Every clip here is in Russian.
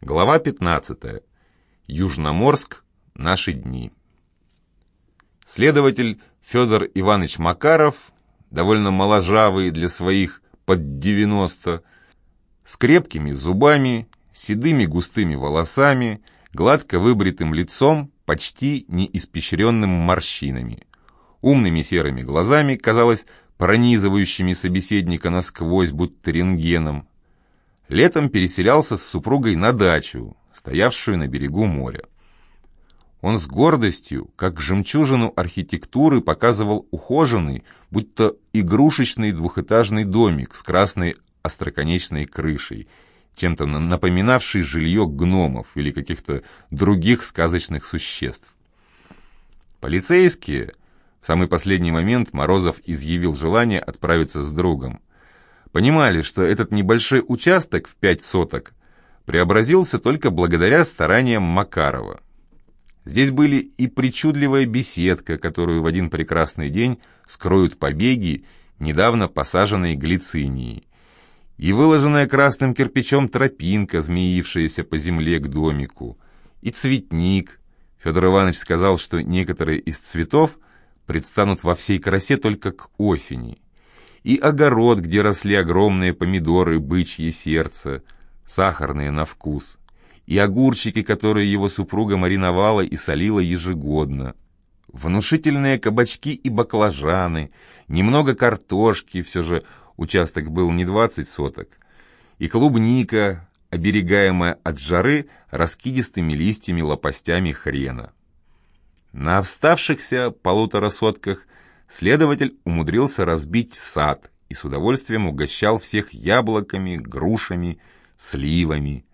Глава 15. Южноморск. Наши дни. Следователь Федор Иванович Макаров, довольно моложавый для своих под 90, с крепкими зубами, седыми густыми волосами, гладко выбритым лицом, почти не испещренным морщинами, умными серыми глазами, казалось, пронизывающими собеседника насквозь, будто рентгеном, летом переселялся с супругой на дачу, стоявшую на берегу моря. Он с гордостью, как жемчужину архитектуры, показывал ухоженный, будто игрушечный двухэтажный домик с красной остроконечной крышей, чем-то напоминавший жилье гномов или каких-то других сказочных существ. Полицейские, в самый последний момент Морозов изъявил желание отправиться с другом, понимали, что этот небольшой участок в пять соток преобразился только благодаря стараниям Макарова. Здесь были и причудливая беседка, которую в один прекрасный день скроют побеги недавно посаженной глицинии, и выложенная красным кирпичом тропинка, змеившаяся по земле к домику, и цветник. Федор Иванович сказал, что некоторые из цветов предстанут во всей красе только к осени и огород, где росли огромные помидоры, бычье сердце, сахарные на вкус, и огурчики, которые его супруга мариновала и солила ежегодно, внушительные кабачки и баклажаны, немного картошки, все же участок был не 20 соток, и клубника, оберегаемая от жары раскидистыми листьями лопастями хрена. На вставшихся полутора сотках Следователь умудрился разбить сад и с удовольствием угощал всех яблоками, грушами, сливами.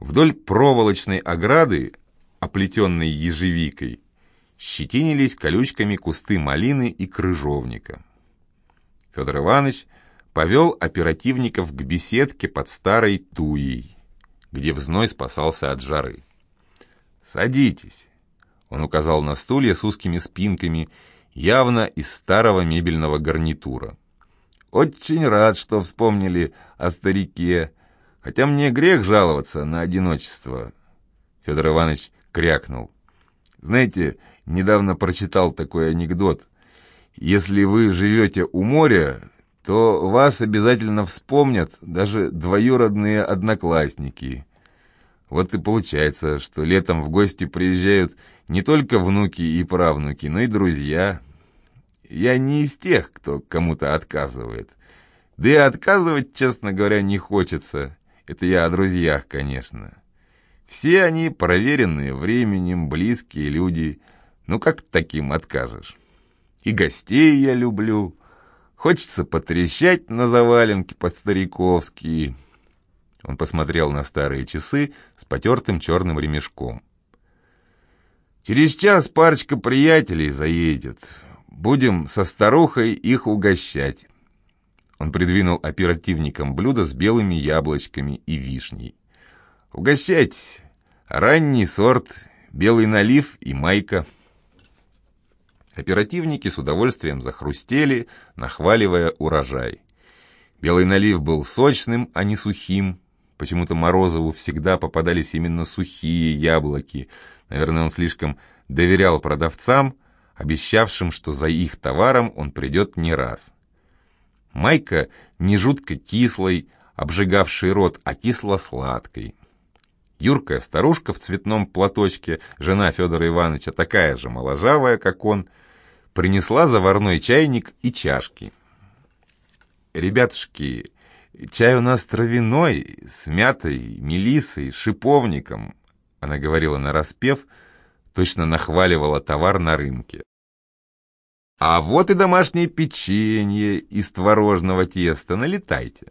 Вдоль проволочной ограды, оплетенной ежевикой, щетинились колючками кусты малины и крыжовника. Федор Иванович повел оперативников к беседке под старой туей, где взной спасался от жары. «Садитесь», — он указал на стулья с узкими спинками явно из старого мебельного гарнитура. «Очень рад, что вспомнили о старике, хотя мне грех жаловаться на одиночество». Федор Иванович крякнул. «Знаете, недавно прочитал такой анекдот. Если вы живете у моря, то вас обязательно вспомнят даже двоюродные одноклассники. Вот и получается, что летом в гости приезжают не только внуки и правнуки, но и друзья. Я не из тех, кто кому-то отказывает. Да и отказывать, честно говоря, не хочется. Это я о друзьях, конечно. Все они проверенные временем, близкие люди. Ну как таким откажешь? И гостей я люблю. Хочется потрещать на заваленке по-стариковски. Он посмотрел на старые часы с потертым черным ремешком. Через час парочка приятелей заедет. Будем со старухой их угощать. Он придвинул оперативникам блюдо с белыми яблочками и вишней. Угощайтесь. Ранний сорт, белый налив и майка. Оперативники с удовольствием захрустели, нахваливая урожай. Белый налив был сочным, а не сухим, Почему-то Морозову всегда попадались именно сухие яблоки. Наверное, он слишком доверял продавцам, обещавшим, что за их товаром он придет не раз. Майка не жутко кислой, обжигавшей рот, а кисло-сладкой. Юркая старушка в цветном платочке, жена Федора Ивановича, такая же моложавая, как он, принесла заварной чайник и чашки. «Ребятушки, Чай у нас травяной, с мятой, мелиссой, шиповником. Она говорила на распев, точно нахваливала товар на рынке. А вот и домашнее печенье из творожного теста, налетайте.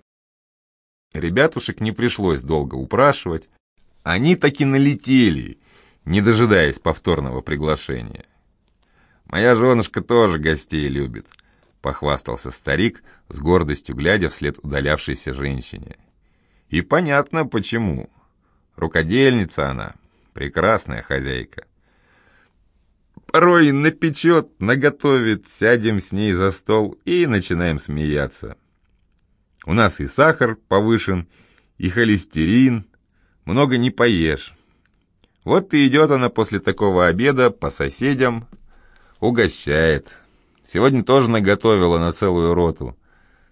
Ребятушек не пришлось долго упрашивать. Они таки налетели, не дожидаясь повторного приглашения. Моя женушка тоже гостей любит. — похвастался старик, с гордостью глядя вслед удалявшейся женщине. «И понятно, почему. Рукодельница она, прекрасная хозяйка. Порой напечет, наготовит, сядем с ней за стол и начинаем смеяться. У нас и сахар повышен, и холестерин, много не поешь. Вот и идет она после такого обеда по соседям, угощает. Сегодня тоже наготовила на целую роту.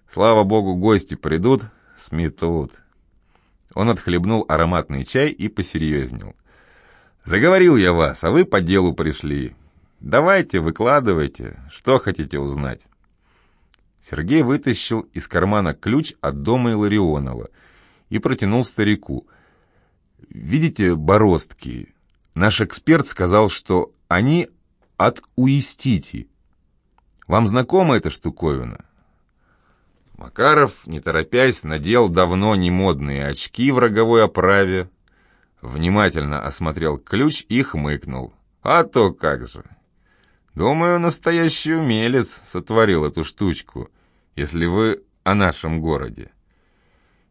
Слава богу, гости придут, сметут. Он отхлебнул ароматный чай и посерьезнел. «Заговорил я вас, а вы по делу пришли. Давайте, выкладывайте, что хотите узнать». Сергей вытащил из кармана ключ от дома Иларионова и протянул старику. «Видите бороздки? Наш эксперт сказал, что они от уистити. Вам знакома эта штуковина?» Макаров, не торопясь, надел давно немодные очки в роговой оправе, внимательно осмотрел ключ и хмыкнул. «А то как же! Думаю, настоящий умелец сотворил эту штучку, если вы о нашем городе.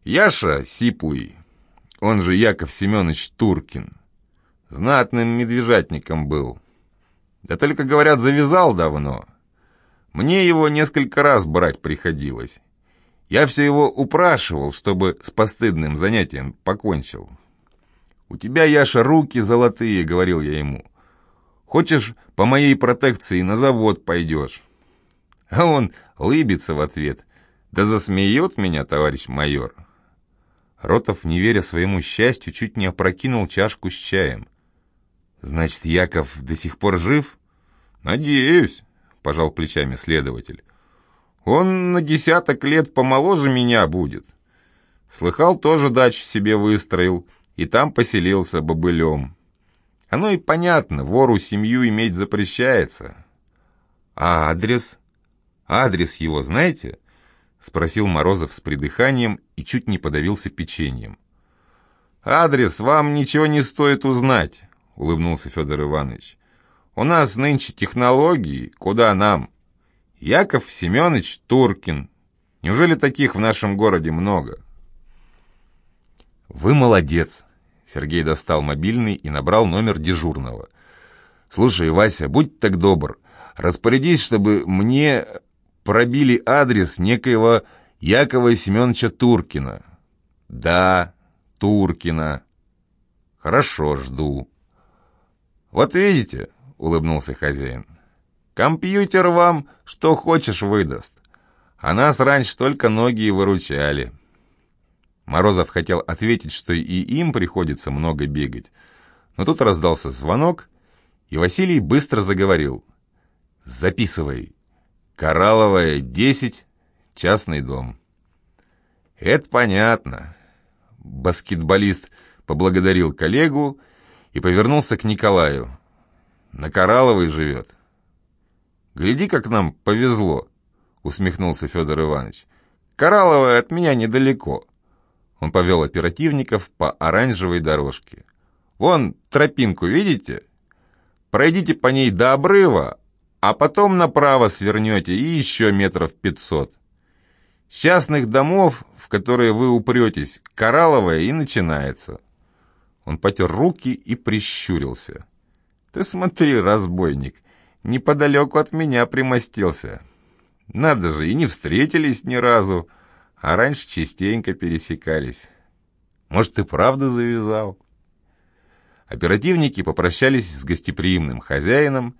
Яша Сиплый, он же Яков Семенович Туркин, знатным медвежатником был. Да только, говорят, завязал давно. Мне его несколько раз брать приходилось. Я все его упрашивал, чтобы с постыдным занятием покончил. «У тебя, Яша, руки золотые», — говорил я ему. «Хочешь, по моей протекции на завод пойдешь?» А он лыбится в ответ. «Да засмеет меня, товарищ майор». Ротов, не веря своему счастью, чуть не опрокинул чашку с чаем. «Значит, Яков до сих пор жив?» «Надеюсь», — пожал плечами следователь. Он на десяток лет помоложе меня будет. Слыхал, тоже дачу себе выстроил, и там поселился бобылем. Оно и понятно, вору семью иметь запрещается. А адрес? Адрес его знаете? Спросил Морозов с придыханием и чуть не подавился печеньем. «Адрес вам ничего не стоит узнать», — улыбнулся Федор Иванович. «У нас нынче технологии, куда нам?» Яков Семенович Туркин. Неужели таких в нашем городе много? Вы молодец. Сергей достал мобильный и набрал номер дежурного. Слушай, Вася, будь так добр, распорядись, чтобы мне пробили адрес некоего Якова Семеновича Туркина. Да, Туркина. Хорошо, жду. Вот видите, улыбнулся хозяин. Компьютер вам что хочешь выдаст. А нас раньше только ноги выручали. Морозов хотел ответить, что и им приходится много бегать. Но тут раздался звонок, и Василий быстро заговорил. «Записывай. Коралловая, 10, частный дом». «Это понятно». Баскетболист поблагодарил коллегу и повернулся к Николаю. «На Коралловой живет». «Гляди, как нам повезло», — усмехнулся Федор Иванович. «Коралловая от меня недалеко». Он повел оперативников по оранжевой дорожке. «Вон тропинку видите? Пройдите по ней до обрыва, а потом направо свернете и еще метров пятьсот. Частных домов, в которые вы упретесь, коралловая и начинается». Он потер руки и прищурился. «Ты смотри, разбойник, неподалеку от меня примостился. Надо же, и не встретились ни разу, а раньше частенько пересекались. Может, ты правда завязал? Оперативники попрощались с гостеприимным хозяином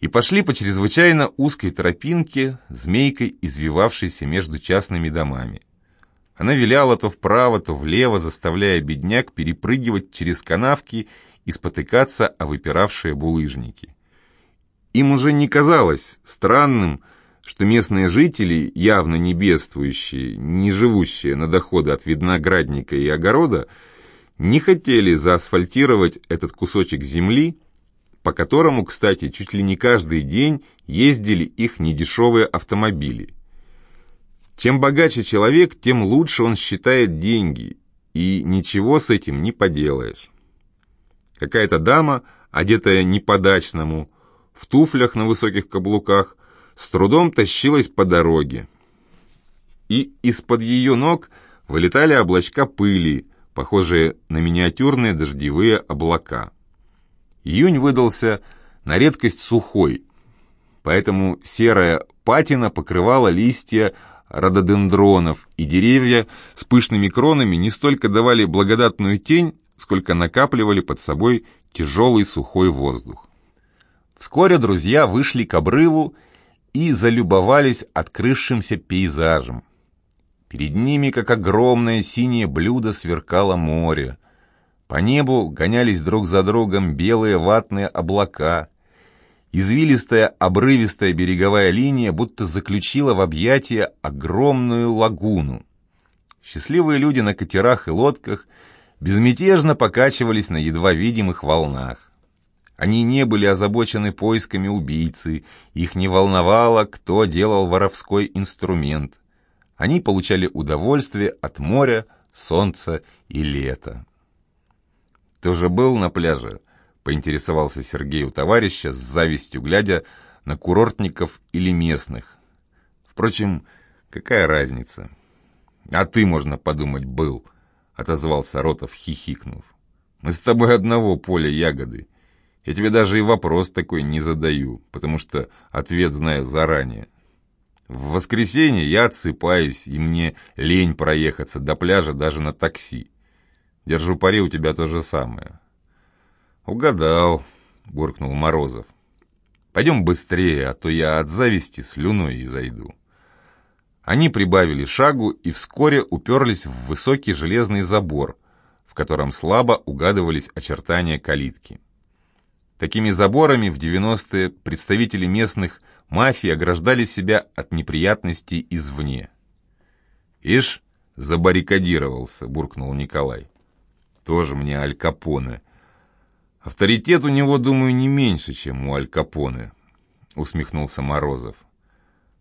и пошли по чрезвычайно узкой тропинке, змейкой, извивавшейся между частными домами. Она виляла то вправо, то влево, заставляя бедняк перепрыгивать через канавки и спотыкаться о выпиравшие булыжники. Им уже не казалось странным, что местные жители, явно не бедствующие, не живущие на доходы от виноградника и огорода, не хотели заасфальтировать этот кусочек земли, по которому, кстати, чуть ли не каждый день ездили их недешевые автомобили. Чем богаче человек, тем лучше он считает деньги, и ничего с этим не поделаешь. Какая-то дама, одетая не по-дачному, в туфлях на высоких каблуках, с трудом тащилась по дороге. И из-под ее ног вылетали облачка пыли, похожие на миниатюрные дождевые облака. Июнь выдался на редкость сухой, поэтому серая патина покрывала листья рододендронов, и деревья с пышными кронами не столько давали благодатную тень, сколько накапливали под собой тяжелый сухой воздух. Вскоре друзья вышли к обрыву и залюбовались открывшимся пейзажем. Перед ними, как огромное синее блюдо, сверкало море. По небу гонялись друг за другом белые ватные облака. Извилистая обрывистая береговая линия будто заключила в объятия огромную лагуну. Счастливые люди на катерах и лодках безмятежно покачивались на едва видимых волнах. Они не были озабочены поисками убийцы, их не волновало, кто делал воровской инструмент. Они получали удовольствие от моря, солнца и лета. «Ты уже был на пляже?» — поинтересовался Сергей у товарища, с завистью глядя на курортников или местных. Впрочем, какая разница? «А ты, можно подумать, был», — отозвался Ротов, хихикнув. «Мы с тобой одного поля ягоды. Я тебе даже и вопрос такой не задаю, потому что ответ знаю заранее. В воскресенье я отсыпаюсь, и мне лень проехаться до пляжа даже на такси. Держу пари, у тебя то же самое». «Угадал», — буркнул Морозов. «Пойдем быстрее, а то я от зависти слюной изойду». Они прибавили шагу и вскоре уперлись в высокий железный забор, в котором слабо угадывались очертания калитки. Такими заборами в 90-е представители местных мафий ограждали себя от неприятностей извне. «Ишь, забаррикадировался», — буркнул Николай. «Тоже мне Аль Капоне. Авторитет у него, думаю, не меньше, чем у Аль Капоне», — усмехнулся Морозов.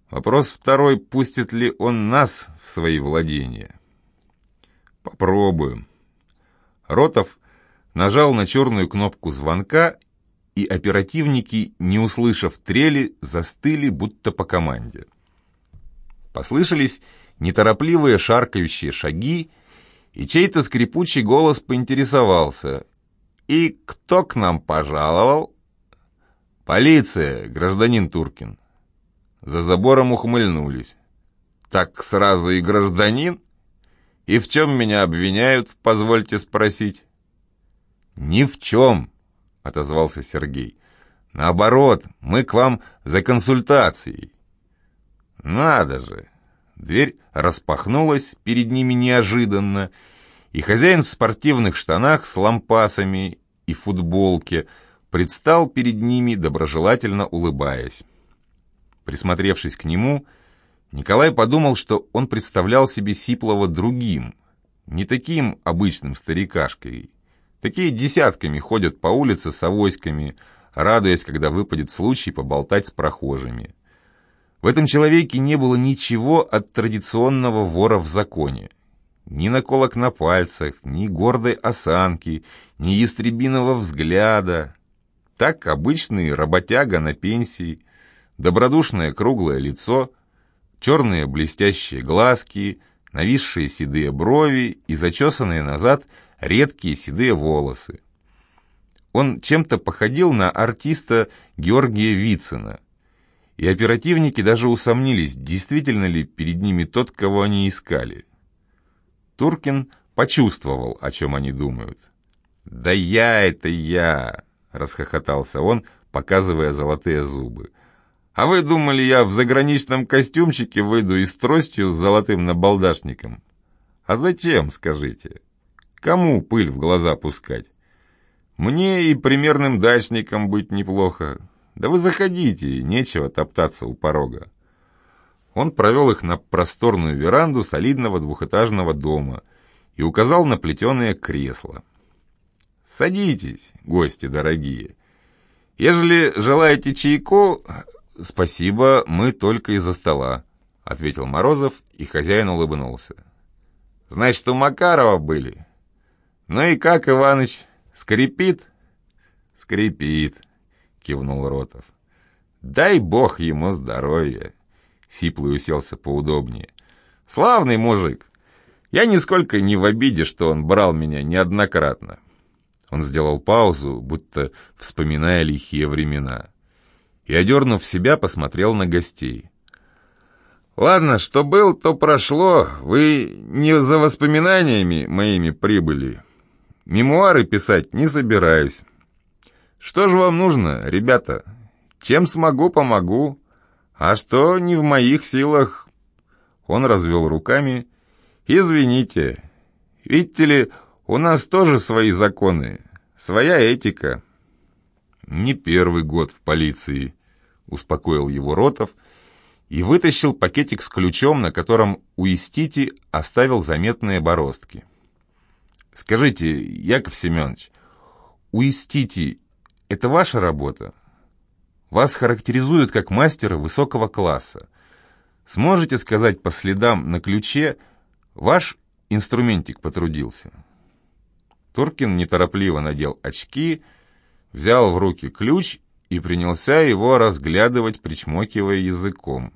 Вопрос второй, пустит ли он нас в свои владения. Попробуем. Ротов нажал на черную кнопку звонка, и оперативники, не услышав трели, застыли, будто по команде. Послышались неторопливые шаркающие шаги, и чей-то скрипучий голос поинтересовался. «И кто к нам пожаловал?» «Полиция, гражданин Туркин». За забором ухмыльнулись. «Так сразу и гражданин? И в чем меня обвиняют, позвольте спросить?» «Ни в чем», — отозвался Сергей. «Наоборот, мы к вам за консультацией». «Надо же!» Дверь распахнулась перед ними неожиданно, и хозяин в спортивных штанах с лампасами и футболке предстал перед ними, доброжелательно улыбаясь. Присмотревшись к нему, Николай подумал, что он представлял себе Сиплова другим, не таким обычным старикашкой. Такие десятками ходят по улице с авоськами, радуясь, когда выпадет случай поболтать с прохожими. В этом человеке не было ничего от традиционного вора в законе. Ни наколок на пальцах, ни гордой осанки, ни ястребиного взгляда. Так обычный работяга на пенсии, добродушное круглое лицо, черные блестящие глазки, нависшие седые брови и зачесанные назад редкие седые волосы. Он чем-то походил на артиста Георгия Вицина, и оперативники даже усомнились, действительно ли перед ними тот, кого они искали. Туркин почувствовал, о чем они думают. «Да я это я!» — расхохотался он, показывая золотые зубы. А вы думали, я в заграничном костюмчике выйду и с тростью с золотым набалдашником? А зачем, скажите? Кому пыль в глаза пускать? Мне и примерным дачником быть неплохо. Да вы заходите, нечего топтаться у порога. Он провел их на просторную веранду солидного двухэтажного дома и указал на плетеное кресло. «Садитесь, гости дорогие. Ежели желаете чайку, «Спасибо, мы только из-за стола», — ответил Морозов, и хозяин улыбнулся. «Значит, у Макарова были?» «Ну и как, Иваныч, скрипит?» «Скрипит», — кивнул Ротов. «Дай бог ему здоровья!» Сиплый уселся поудобнее. «Славный мужик! Я нисколько не в обиде, что он брал меня неоднократно». Он сделал паузу, будто вспоминая лихие времена и, одернув себя, посмотрел на гостей. «Ладно, что был, то прошло. Вы не за воспоминаниями моими прибыли. Мемуары писать не собираюсь. Что же вам нужно, ребята? Чем смогу, помогу. А что не в моих силах? Он развел руками. Извините. Видите ли, у нас тоже свои законы, своя этика. Не первый год в полиции, успокоил его Ротов и вытащил пакетик с ключом, на котором у Истити оставил заметные бороздки. «Скажите, Яков Семенович, у Истити это ваша работа? Вас характеризуют как мастера высокого класса. Сможете сказать по следам на ключе, ваш инструментик потрудился?» Туркин неторопливо надел очки, взял в руки ключ и принялся его разглядывать, причмокивая языком.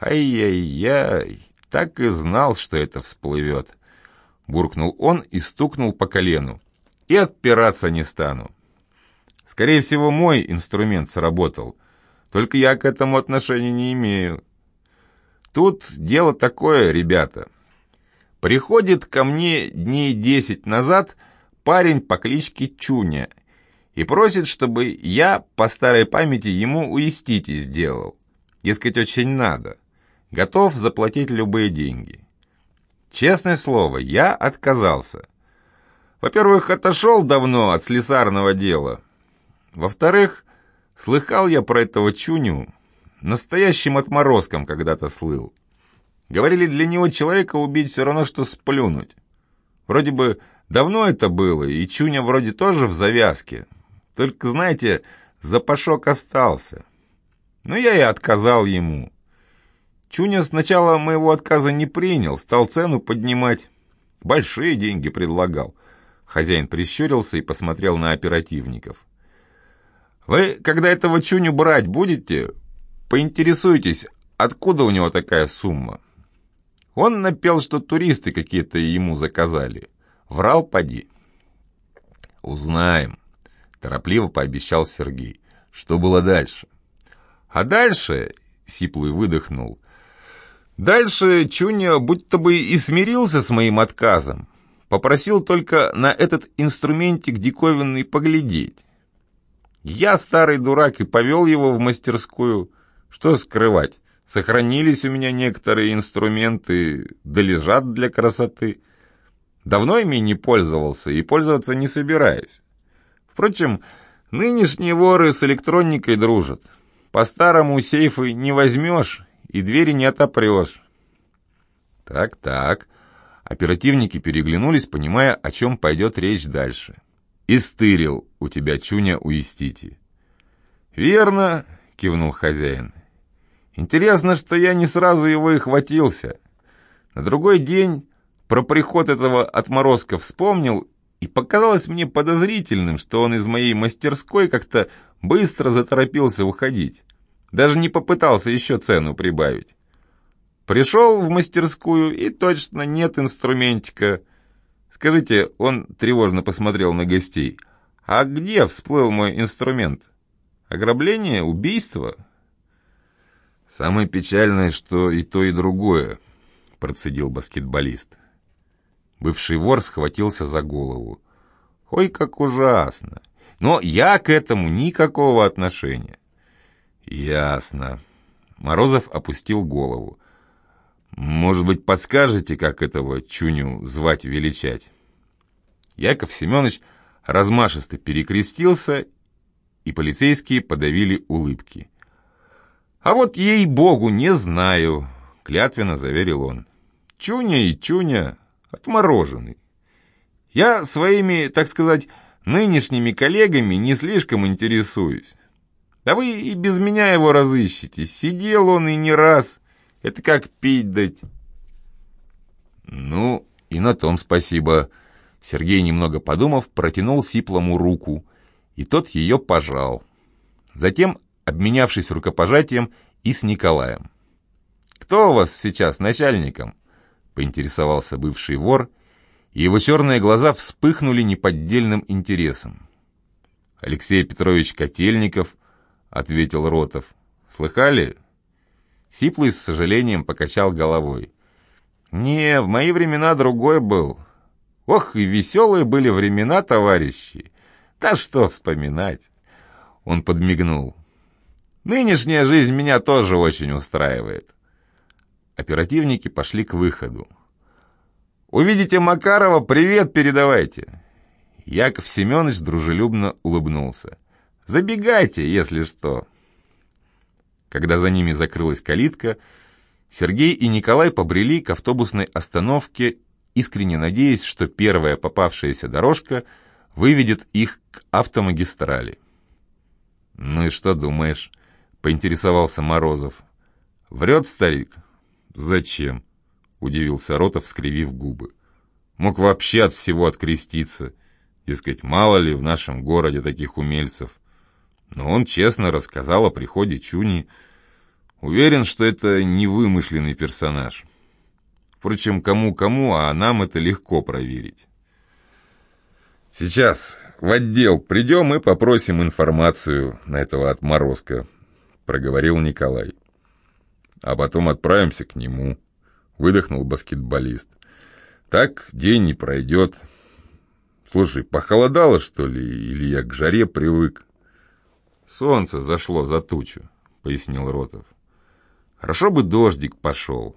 «Ай-яй-яй, так и знал, что это всплывет!» Буркнул он и стукнул по колену. «И отпираться не стану!» «Скорее всего, мой инструмент сработал, только я к этому отношения не имею. Тут дело такое, ребята. Приходит ко мне дней десять назад парень по кличке Чуня — и просит, чтобы я по старой памяти ему уястите сделал. Дескать, очень надо. Готов заплатить любые деньги. Честное слово, я отказался. Во-первых, отошел давно от слесарного дела. Во-вторых, слыхал я про этого Чуню, настоящим отморозком когда-то слыл. Говорили, для него человека убить все равно, что сплюнуть. Вроде бы давно это было, и Чуня вроде тоже в завязке, только, знаете, запашок остался. Но я и отказал ему. Чуня сначала моего отказа не принял, стал цену поднимать. Большие деньги предлагал. Хозяин прищурился и посмотрел на оперативников. «Вы, когда этого Чуню брать будете, поинтересуйтесь, откуда у него такая сумма?» Он напел, что туристы какие-то ему заказали. Врал, поди. «Узнаем», Торопливо пообещал Сергей. Что было дальше? А дальше, Сиплый выдохнул, дальше Чуня будто бы и смирился с моим отказом. Попросил только на этот инструментик диковинный поглядеть. Я, старый дурак, и повел его в мастерскую. Что скрывать? Сохранились у меня некоторые инструменты, да лежат для красоты. Давно ими не пользовался и пользоваться не собираюсь. Впрочем, нынешние воры с электроникой дружат. По-старому сейфы не возьмешь и двери не отопрешь. Так-так. Оперативники переглянулись, понимая, о чем пойдет речь дальше. «Истырил у тебя, Чуня, уястите». «Верно», — кивнул хозяин. «Интересно, что я не сразу его и хватился. На другой день про приход этого отморозка вспомнил и показалось мне подозрительным, что он из моей мастерской как-то быстро заторопился уходить. Даже не попытался еще цену прибавить. Пришел в мастерскую, и точно нет инструментика. Скажите, он тревожно посмотрел на гостей. А где всплыл мой инструмент? Ограбление? Убийство? Самое печальное, что и то, и другое, процедил баскетболист. Бывший вор схватился за голову. Ой, как ужасно! Но я к этому никакого отношения. Ясно. Морозов опустил голову. Может быть, подскажете, как этого Чуню звать-величать? Яков Семенович размашисто перекрестился, и полицейские подавили улыбки. «А вот ей-богу, не знаю», — клятвенно заверил он. «Чуня и Чуня, отмороженный. Я своими, так сказать, нынешними коллегами не слишком интересуюсь. Да вы и без меня его разыщете. Сидел он и не раз. Это как пить дать. Ну, и на том спасибо. Сергей, немного подумав, протянул Сиплому руку, и тот ее пожал. Затем, обменявшись рукопожатием, и с Николаем. «Кто у вас сейчас начальником?» поинтересовался бывший вор, и его черные глаза вспыхнули неподдельным интересом. «Алексей Петрович Котельников», — ответил Ротов. «Слыхали?» Сиплый с сожалением покачал головой. «Не, в мои времена другой был. Ох, и веселые были времена, товарищи! Да что вспоминать!» Он подмигнул. «Нынешняя жизнь меня тоже очень устраивает». Оперативники пошли к выходу. «Увидите Макарова, привет передавайте!» Яков Семенович дружелюбно улыбнулся. «Забегайте, если что!» Когда за ними закрылась калитка, Сергей и Николай побрели к автобусной остановке, искренне надеясь, что первая попавшаяся дорожка выведет их к автомагистрали. «Ну и что думаешь?» — поинтересовался Морозов. «Врет старик?» «Зачем?» — удивился Ротов, скривив губы. «Мог вообще от всего откреститься. Дескать, мало ли в нашем городе таких умельцев. Но он честно рассказал о приходе Чуни. Уверен, что это не вымышленный персонаж. Впрочем, кому-кому, а нам это легко проверить. «Сейчас в отдел придем и попросим информацию на этого отморозка», — проговорил Николай. «А потом отправимся к нему», — выдохнул баскетболист. «Так день не пройдет. Слушай, похолодало, что ли, или я к жаре привык?» «Солнце зашло за тучу», — пояснил Ротов. «Хорошо бы дождик пошел.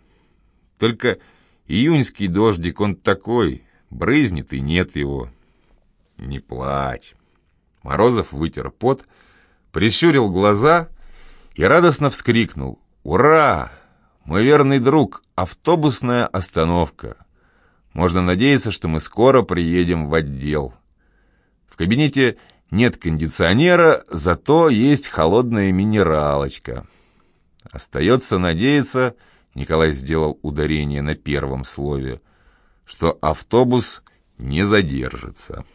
Только июньский дождик, он такой, брызнет и нет его. Не плачь». Морозов вытер пот, прищурил глаза и радостно вскрикнул. «Ура! Мой верный друг, автобусная остановка. Можно надеяться, что мы скоро приедем в отдел». В кабинете нет кондиционера, зато есть холодная минералочка. Остается надеяться, Николай сделал ударение на первом слове, что автобус не задержится.